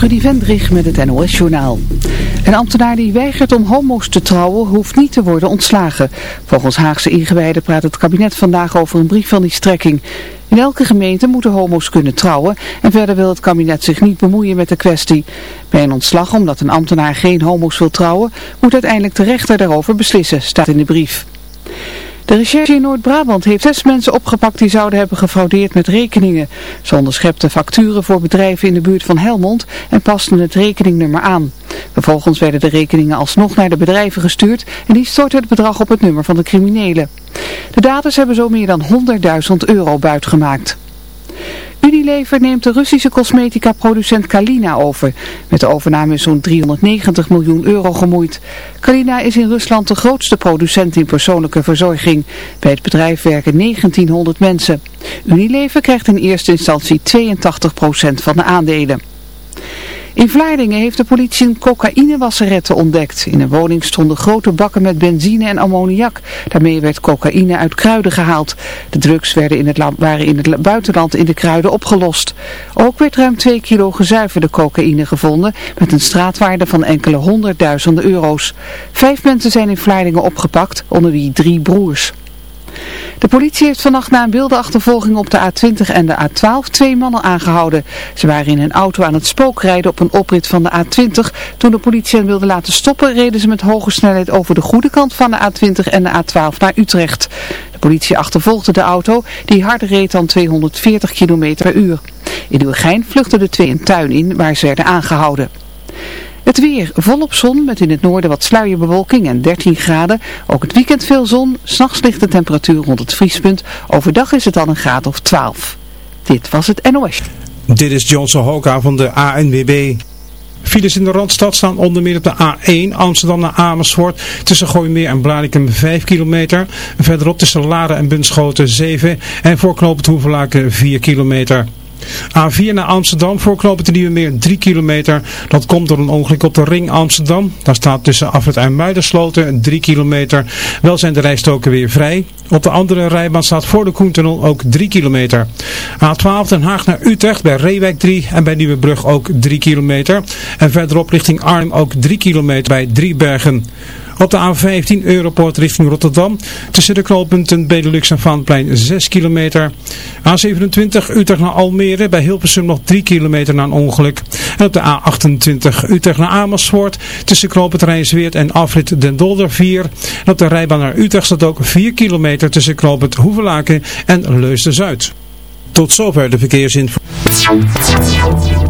Trudy Vendrig met het NOS-journaal. Een ambtenaar die weigert om homo's te trouwen hoeft niet te worden ontslagen. Volgens Haagse ingewijden praat het kabinet vandaag over een brief van die strekking. In elke gemeente moeten homo's kunnen trouwen en verder wil het kabinet zich niet bemoeien met de kwestie. Bij een ontslag omdat een ambtenaar geen homo's wil trouwen moet uiteindelijk de rechter daarover beslissen, staat in de brief. De recherche in Noord-Brabant heeft zes mensen opgepakt die zouden hebben gefraudeerd met rekeningen. Ze onderschepten facturen voor bedrijven in de buurt van Helmond en pasten het rekeningnummer aan. Vervolgens werden de rekeningen alsnog naar de bedrijven gestuurd en die stortten het bedrag op het nummer van de criminelen. De daders hebben zo meer dan 100.000 euro buitgemaakt. Unilever neemt de Russische cosmetica-producent Kalina over. Met de overname is zo'n 390 miljoen euro gemoeid. Kalina is in Rusland de grootste producent in persoonlijke verzorging. Bij het bedrijf werken 1900 mensen. Unilever krijgt in eerste instantie 82% van de aandelen. In Vlaardingen heeft de politie een cocaïnewasserette ontdekt. In een woning stonden grote bakken met benzine en ammoniak. Daarmee werd cocaïne uit kruiden gehaald. De drugs werden in het waren in het buitenland in de kruiden opgelost. Ook werd ruim 2 kilo gezuiverde cocaïne gevonden met een straatwaarde van enkele honderdduizenden euro's. Vijf mensen zijn in Vlaardingen opgepakt, onder wie drie broers. De politie heeft vannacht na een wilde achtervolging op de A20 en de A12 twee mannen aangehouden. Ze waren in een auto aan het spookrijden op een oprit van de A20. Toen de politie hen wilde laten stoppen, reden ze met hoge snelheid over de goede kant van de A20 en de A12 naar Utrecht. De politie achtervolgde de auto, die harder reed dan 240 km per uur. In Nieuwegein vluchtten de twee een tuin in, waar ze werden aangehouden. Het weer volop zon met in het noorden wat sluierbewolking en 13 graden. Ook het weekend veel zon. S'nachts ligt de temperatuur rond het vriespunt. Overdag is het dan een graad of 12. Dit was het NOS. Dit is Johnson Hoka van de ANWB. Files in de Randstad staan onder meer op de A1 Amsterdam naar Amersfoort tussen Gooimeer en Blarikum 5 kilometer. Verderop tussen Laren en Bunschoten 7 en voor knooppunt Hoevelaken 4 kilometer. A4 naar Amsterdam voorknopen te Nieuwe Meer 3 kilometer. Dat komt door een ongeluk op de ring Amsterdam. Daar staat tussen Afrit en Muidersloten 3 kilometer. Wel zijn de rijstoken weer vrij. Op de andere rijbaan staat voor de Koentunnel ook 3 kilometer. A12 Den Haag naar Utrecht bij Reewijk 3 en bij Nieuwebrug ook 3 kilometer. En verderop richting Arnhem ook 3 kilometer bij Driebergen. Op de A15 Europort richting Rotterdam. Tussen de knooppunten Benelux en Vaanplein 6 kilometer. A27 Utrecht naar Almere. Bij Hilversum nog 3 kilometer na een ongeluk. En op de A28 Utrecht naar Amersfoort. Tussen knooppunt Rijnsweert en Afrit Den Dolder 4. En op de rijbaan naar Utrecht staat ook 4 kilometer tussen knooppunt Hoevelaken en Leusden-Zuid. Tot zover de verkeersinformatie.